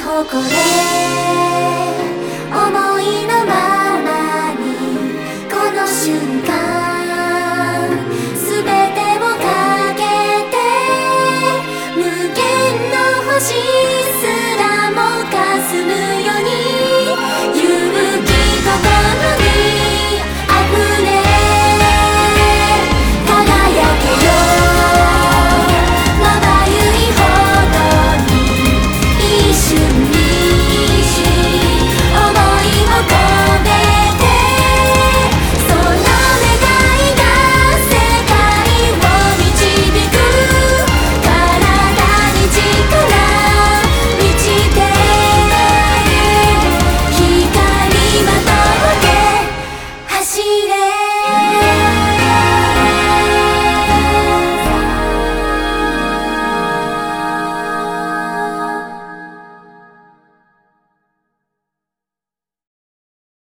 誇れ。